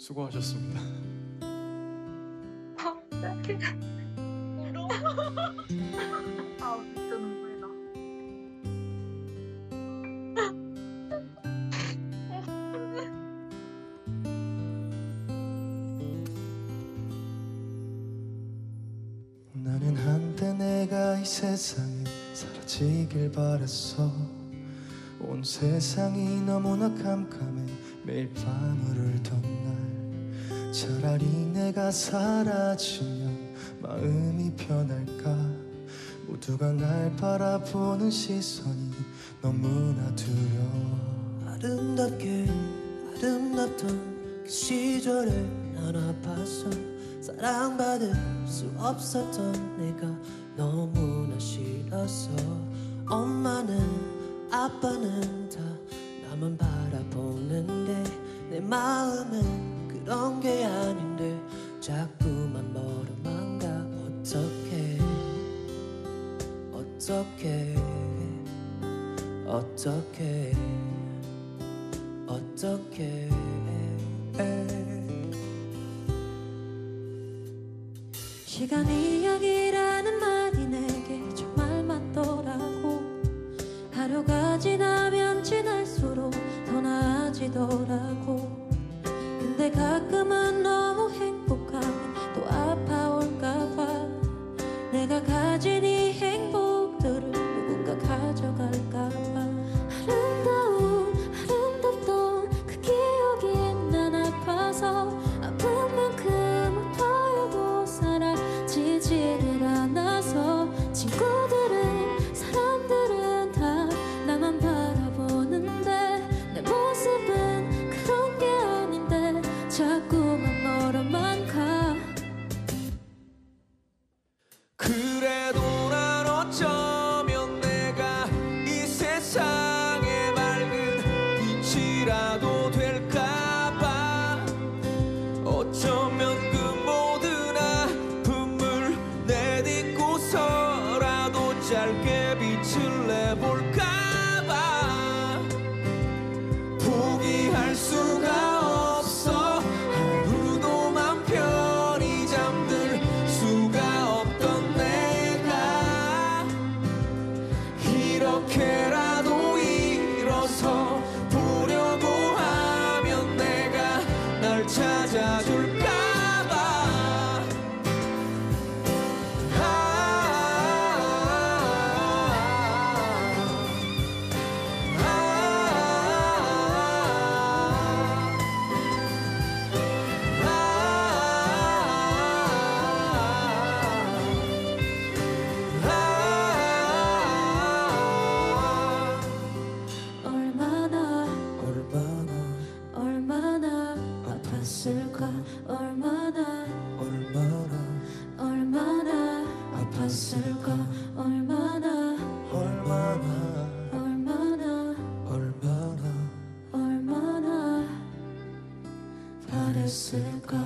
수고하셨습니다. 아 진짜 눈물나. 나는 한때 내가 이 세상에 사라지길 바랬어. 온 세상이 너무나 깜깜해 매일 밤을 울던 날. 차라리 내가 사라지면 마음이 편할까? 모두가 날 바라보는 시선이 너무나 두려워. 아름답게 아름답던 그 시절에 난 아팠어 사랑받을 수 없었던 내가 너무나 싫었어 엄마는 아빠는 다 나만 바라보는데 내 마음은 그런 게 아닌데 자꾸만 멀어만 가 어떡해? 어떡해? 어떡해? 어떻게 시간 이야기라는 말이 내게 정말 맞더라고. 하루가 지나면 지날수록 더 나아지더라고. 근데 가끔 그래도 아팠을까? 얼마나 얼마나 얼마나 아팠을까? 얼마나 얼마나 얼마나 얼마나 얼마나 바랬을까